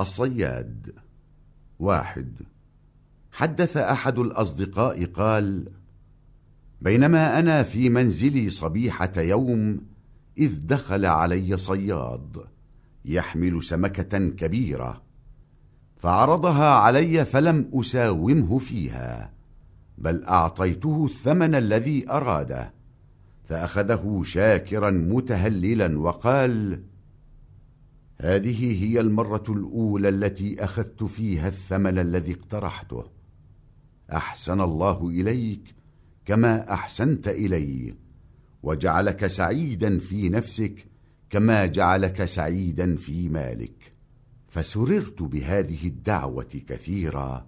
الصياد. واحد. حدث أحد الأصدقاء قال بينما أنا في منزلي صبيحة يوم إذ دخل علي صياد يحمل سمكة كبيرة فعرضها علي فلم أساومه فيها بل أعطيته الثمن الذي أراده فأخذه شاكرا متهللا وقال هذه هي المرة الأولى التي أخذت فيها الثمن الذي اقترحته. أحسن الله إليك كما أحسنت إلي. وجعلك سعيدا في نفسك كما جعلك سعيدا في مالك. فسررت بهذه الدعوة كثيرا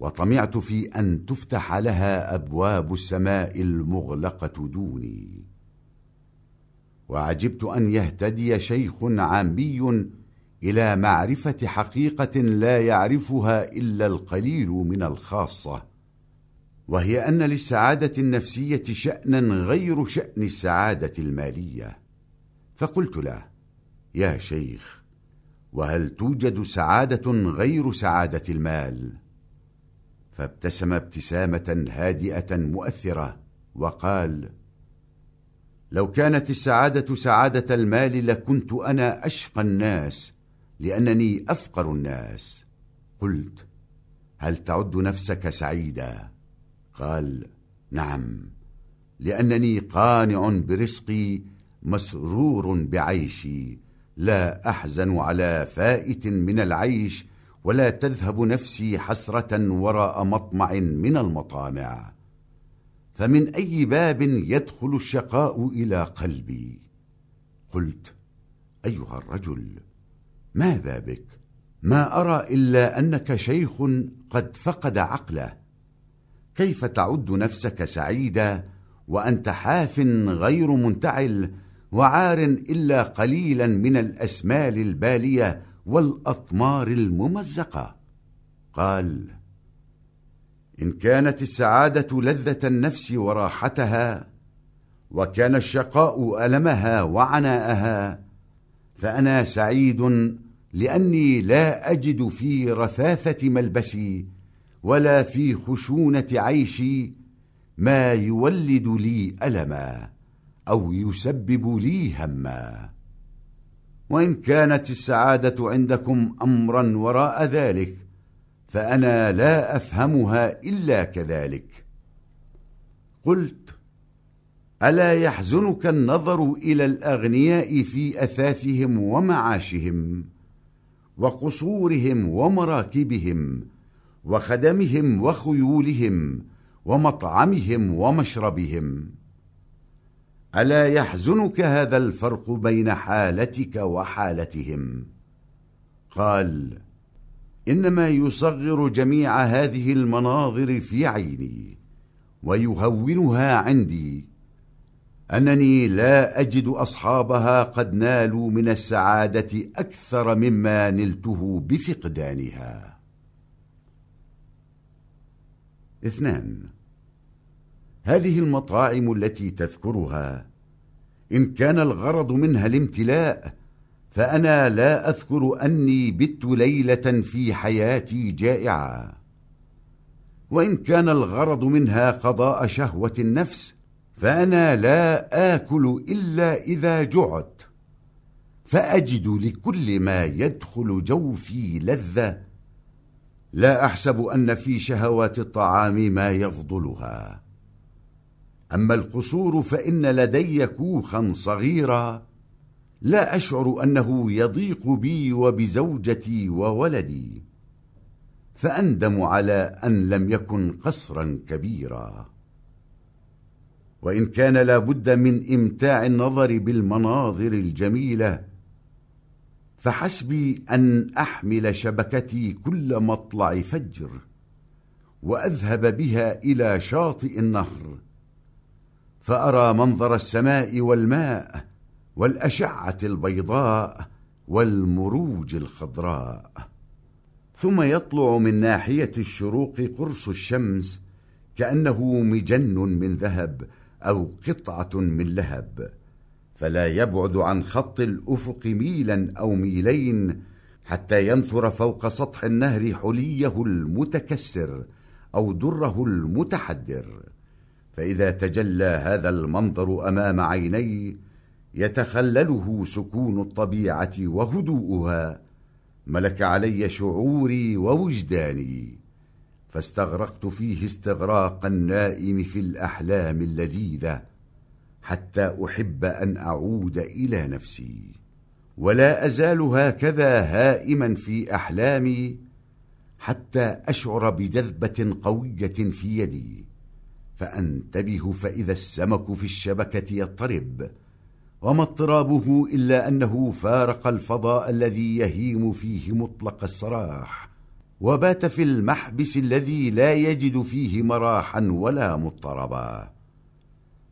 وطمعت في أن تفتح لها أبواب السماء المغلقة دوني. وعجبت أن يهتدي شيخ عامي إلى معرفة حقيقة لا يعرفها إلا القليل من الخاصة وهي أن للسعادة النفسية شأنا غير شأن السعادة المالية فقلت له يا شيخ وهل توجد سعادة غير سعادة المال؟ فابتسم ابتسامة هادئة مؤثرة وقال لو كانت السعادة سعادة المال لكنت أنا أشقى الناس لأنني أفقر الناس. قلت هل تعد نفسك سعيدا؟ قال نعم لأنني قانع برزقي مسرور بعيشي. لا أحزن على فائت من العيش ولا تذهب نفسي حسرة وراء مطمع من المطامع. فمن أي باب يدخل الشقاء إلى قلبي؟ قلت أيها الرجل ماذا بك؟ ما أرى إلا أنك شيخ قد فقد عقله. كيف تعد نفسك سعيدا وأنت حاف غير منتعل وعار إلا قليلا من الأسمال البالية والأطمار الممزقة؟ قال إن كانت السعادة لذة النفس وراحتها وكان الشقاء ألمها وعناءها فأنا سعيد لأني لا أجد في رثاثة ملبسي ولا في خشونة عيشي ما يولد لي ألما أو يسبب لي هما. وإن كانت السعادة عندكم أمرا وراء ذلك فأنا لا أفهمها إلا كذلك. قلت ألا يحزنك النظر إلى الأغنياء في أثاثهم ومعاشهم وقصورهم ومراكبهم وخدمهم وخيولهم ومطعمهم ومشربهم. ألا يحزنك هذا الفرق بين حالتك وحالتهم؟ قال إنما يصغر جميع هذه المناظر في عيني ويهونها عندي. أنني لا أجد أصحابها قد نالوا من السعادة أكثر مما نلته بفقدانها. اثنان هذه المطاعم التي تذكرها إن كان الغرض منها الامتلاء فأنا لا أذكر أني بت ليلة في حياتي جائعة. وإن كان الغرض منها قضاء شهوة النفس فأنا لا آكل إلا إذا جعت. فأجد لكل ما يدخل جوفي لذة. لا أحسب أن في شهوات الطعام ما يفضلها. أما القصور فإن لدي كوخا صغيرا. لا أشعر أنه يضيق بي وبزوجتي وولدي. فأندم على أن لم يكن قصرا كبيرا. وإن كان لابد من إمتاع النظر بالمناظر الجميلة فحسبي أن أحمل شبكتي كل مطلع فجر وأذهب بها إلى شاطئ النهر فأرى منظر السماء والماء والأشعة البيضاء والمروج الخضراء. ثم يطلع من ناحية الشروق قرص الشمس كأنه مجن من ذهب أو قطعة من لهب. فلا يبعد عن خط الأفق ميلا أو ميلين حتى ينثر فوق سطح النهر حليه المتكسر أو دره المتحدر. فإذا تجلى هذا المنظر أمام عيني يتخلله سكون الطبيعة وهدوءها ملك علي شعوري ووجداني فاستغرقت فيه استغراق النائم في الأحلام اللذيذة حتى أحب أن أعود إلى نفسي. ولا أزال هكذا هائما في أحلامي حتى أشعر بجذبة قوية في يدي فأنتبه فإذا السمك في الشبكة يضطرب. وما اضطرابه إلا أنه فارق الفضاء الذي يهيم فيه مطلق السراح وبات في المحبس الذي لا يجد فيه مراحا ولا مضطربا.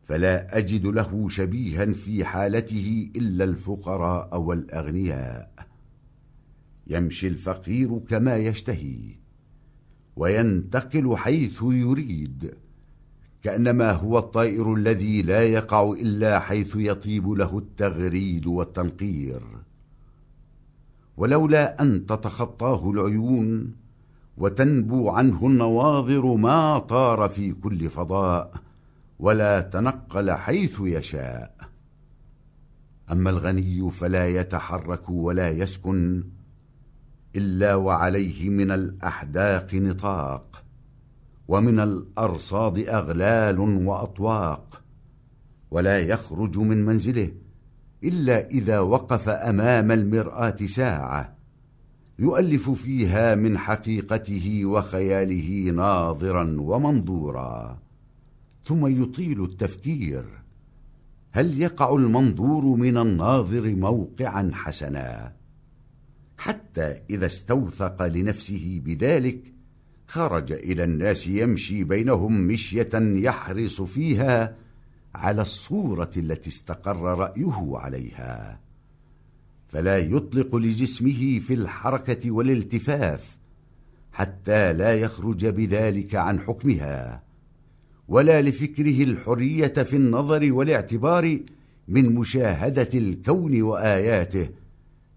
فلا أجد له شبيها في حالته إلا الفقراء والأغنياء. يمشي الفقير كما يشتهي وينتقل حيث يريد. كأنما هو الطائر الذي لا يقع إلا حيث يطيب له التغريد والتنقير. ولولا أن تتخطاه العيون وتنبو عنه النواظر ما طار في كل فضاء ولا تنقل حيث يشاء. أما الغني فلا يتحرك ولا يسكن إلا وعليه من الأحداق نطاق. ومن الأرصاد أغلال وأطواق ولا يخرج من منزله إلا إذا وقف أمام المرآة ساعة يؤلف فيها من حقيقته وخياله ناظرا ومنظورا. ثم يطيل التفكير. هل يقع المنظور من الناظر موقعا حسنا؟ حتى إذا استوثق لنفسه بذلك خرج إلى الناس يمشي بينهم مشية يحرص فيها على الصورة التي استقر رأيه عليها. فلا يطلق لجسمه في الحركة والالتفاف حتى لا يخرج بذلك عن حكمها ولا لفكره الحرية في النظر والاعتبار من مشاهدة الكون وآياته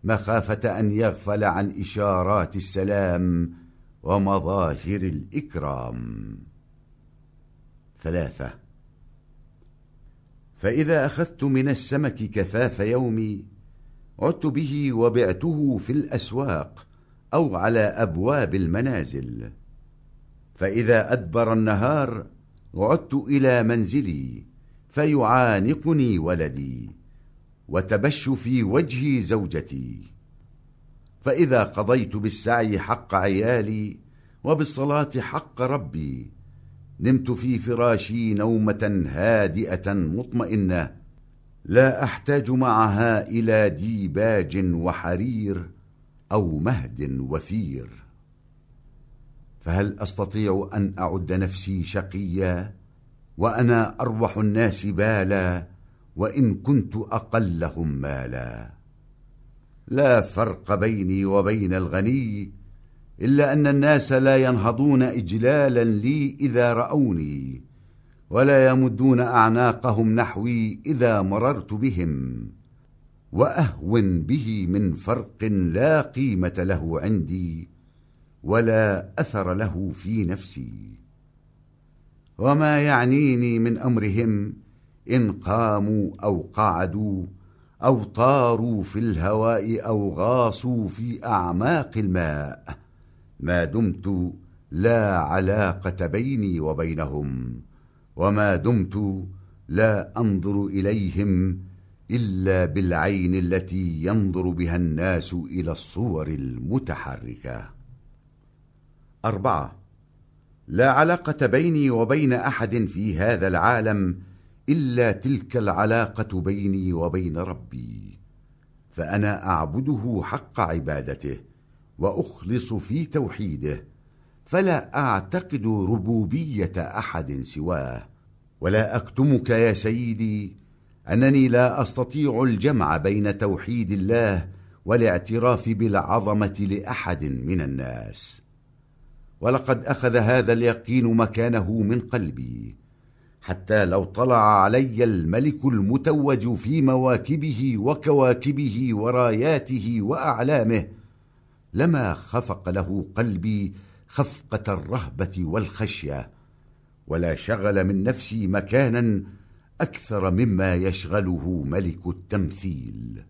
مخافة أن يغفل عن إشارات السلام ومظاهر الإكرام. ثلاثة. فإذا أخذت من السمك كفاف يومي عدت به وبعته في الأسواق أو على أبواب المنازل. فإذا أدبر النهار عدت إلى منزلي فيعانقني ولدي وتبش في وجهي زوجتي. فإذا قضيت بالسعي حق عيالي وبالصلاة حق ربي نمت في فراشي نومة هادئة مطمئنة لا أحتاج معها إلى ديباج وحرير أو مهد وثير. فهل أستطيع أن أعد نفسي شقيا وأنا أروح الناس بالا وإن كنت أقلهم مالا؟ لا فرق بيني وبين الغني إلا أن الناس لا ينهضون إجلالا لي إذا رأوني ولا يمدون أعناقهم نحوي إذا مررت بهم وأهون به من فرق لا قيمة له عندي ولا أثر له في نفسي. وما يعنيني من أمرهم إن قاموا أو قعدوا أو طاروا في الهواء أو غاصوا في أعماق الماء. ما دمت لا علاقة بيني وبينهم وما دمت لا أنظر إليهم إلا بالعين التي ينظر بها الناس إلى الصور المتحركة. أربعة. لا علاقة بيني وبين أحد في هذا العالم إلا تلك العلاقة بيني وبين ربي فأنا أعبده حق عبادته وأخلص في توحيده فلا أعتقد ربوبية أحد سواه. ولا أكتمك يا سيدي أنني لا أستطيع الجمع بين توحيد الله والاعتراف بالعظمة لأحد من الناس. ولقد أخذ هذا اليقين مكانه من قلبي. حتى لو طلع علي الملك المتوج في مواكبه وكواكبه وراياته وأعلامه لما خفق له قلبي خفقة الرهبة والخشية ولا شغل من نفسي مكانا أكثر مما يشغله ملك التمثيل.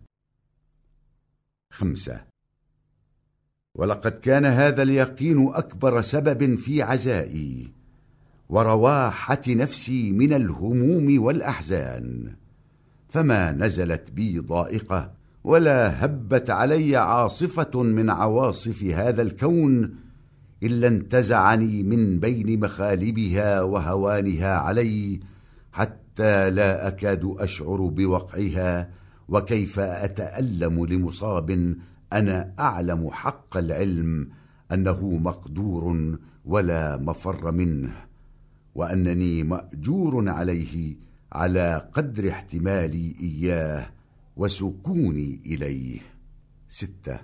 خمسة. ولقد كان هذا اليقين أكبر سبب في عزائي. ورواحة نفسي من الهموم والأحزان. فما نزلت بي ضائقة ولا هبت علي عاصفة من عواصف هذا الكون إلا انتزعني من بين مخالبها وهوانها علي حتى لا أكاد أشعر بوقعها وكيف أتألم لمصاب أنا أعلم حق العلم أنه مقدور ولا مفر منه. وأنني مأجور عليه على قدر احتمالي إياه وسكوني إليه. ستة.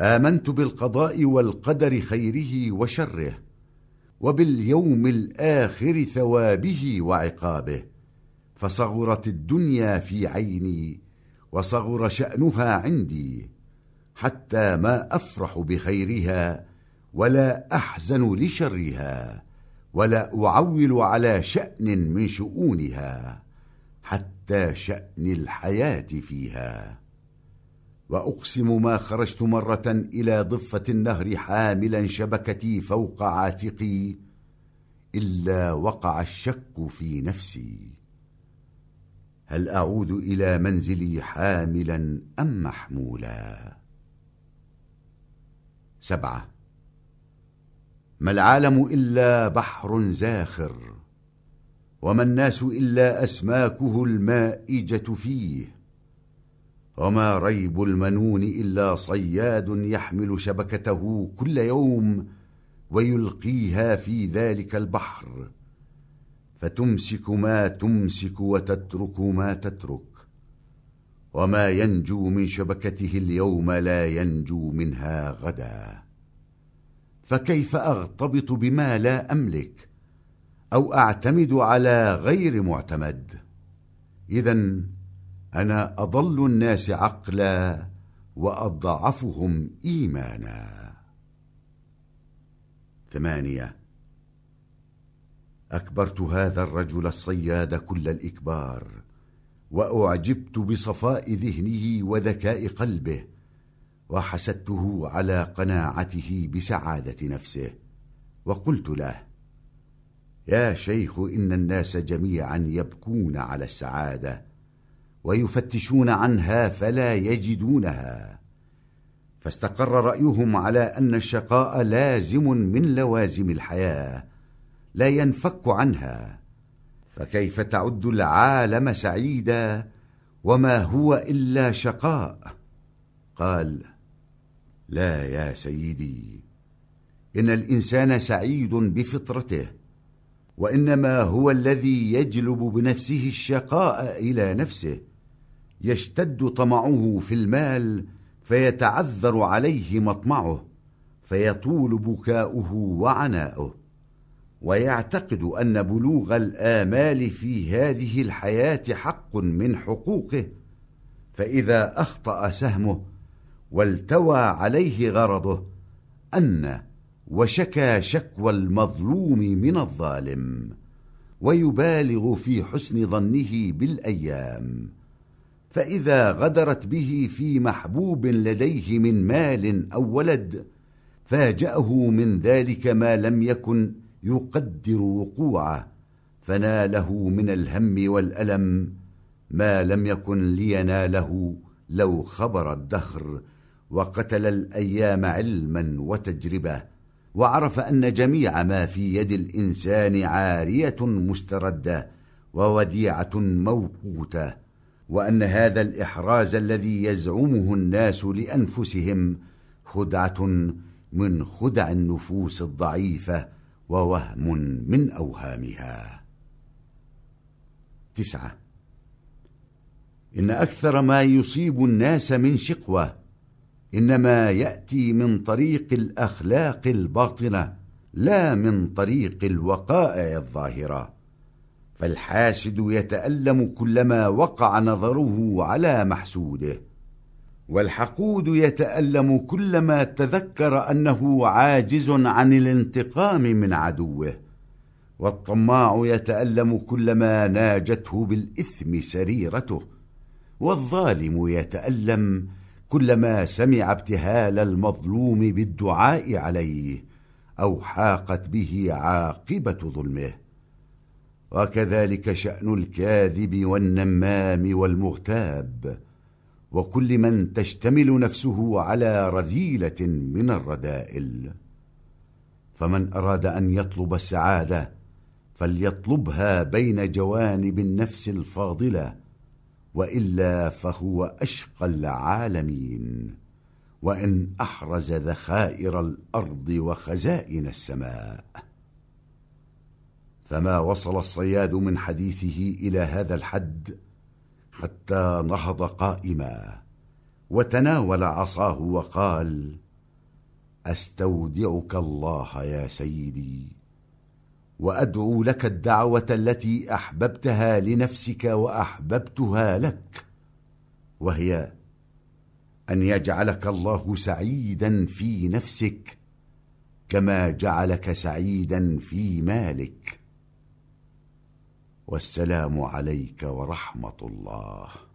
آمنت بالقضاء والقدر خيره وشره وباليوم الآخر ثوابه وعقابه فصغرت الدنيا في عيني وصغر شأنها عندي حتى ما أفرح بخيرها ولا أحزن لشرها. ولا أعول على شأن من شؤونها حتى شأن الحياة فيها. وأقسم ما خرجت مرة إلى ضفة النهر حاملا شبكتي فوق عاتقي إلا وقع الشك في نفسي. هل أعود إلى منزلي حاملا أم محمولا؟ سبعة. ما العالم إلا بحر زاخر وما الناس إلا أسماكه المائجة فيه وما ريب المنون إلا صياد يحمل شبكته كل يوم ويلقيها في ذلك البحر. فتمسك ما تمسك وتترك ما تترك وما ينجو من شبكته اليوم لا ينجو منها غدا. فكيف أغتبط بما لا أملك أو أعتمد على غير معتمد؟ إذا أنا أضل الناس عقلا وأضعفهم إيمانا. ثمانية. أكبرت هذا الرجل الصياد كل الإكبار وأعجبت بصفاء ذهنه وذكاء قلبه وحسدته على قناعته بسعادة نفسه. وقلت له يا شيخ إن الناس جميعا يبكون على السعادة ويفتشون عنها فلا يجدونها. فاستقر رأيهم على أن الشقاء لازم من لوازم الحياة لا ينفك عنها. فكيف تعد العالم سعيدا وما هو إلا شقاء؟ قال لا يا سيدي. إن الإنسان سعيد بفطرته وإنما هو الذي يجلب بنفسه الشقاء إلى نفسه يشتد طمعه في المال فيتعذر عليه مطمعه فيطول بكاؤه وعناؤه. ويعتقد أن بلوغ الآمال في هذه الحياة حق من حقوقه فإذا أخطأ سهمه والتوى عليه غرضه أن وشكى شكوى المظلوم من الظالم ويبالغ في حسن ظنه بالأيام فإذا غدرت به في محبوب لديه من مال أو ولد فاجأه من ذلك ما لم يكن يقدر وقوعه فناله من الهم والألم ما لم يكن ليناله لو خبر الدهر وقتل الأيام علما وتجربة وعرف أن جميع ما في يد الإنسان عارية مستردة ووديعة موقوتة وأن هذا الإحراز الذي يزعمه الناس لأنفسهم خدعة من خدع النفوس الضعيفة ووهم من أوهامها. تسعة. إن أكثر ما يصيب الناس من شقوة إنما يأتي من طريق الأخلاق الباطنة لا من طريق الوقائع الظاهرة. فالحاسد يتألم كلما وقع نظره على محسوده والحقود يتألم كلما تذكر أنه عاجز عن الانتقام من عدوه والطماع يتألم كلما ناجته بالإثم سريرته والظالم يتألم كلما سمع ابتهال المظلوم بالدعاء عليه أو حاقت به عاقبة ظلمه. وكذلك شأن الكاذب والنمام والمغتاب. وكل من تشتمل نفسه على رذيلة من الرذائل فمن أراد أن يطلب السعادة فليطلبها بين جوانب النفس الفاضلة. وإلا فهو أشقى العالمين. وإن أحرز ذخائر الأرض وخزائن السماء. فما وصل الصياد من حديثه إلى هذا الحد حتى نهض قائما. وتناول عصاه وقال أستودعك الله يا سيدي. وأدعو لك الدعوة التي أحببتها لنفسك وأحببتها لك وهي أن يجعلك الله سعيدا في نفسك كما جعلك سعيدا في مالك. والسلام عليك ورحمة الله.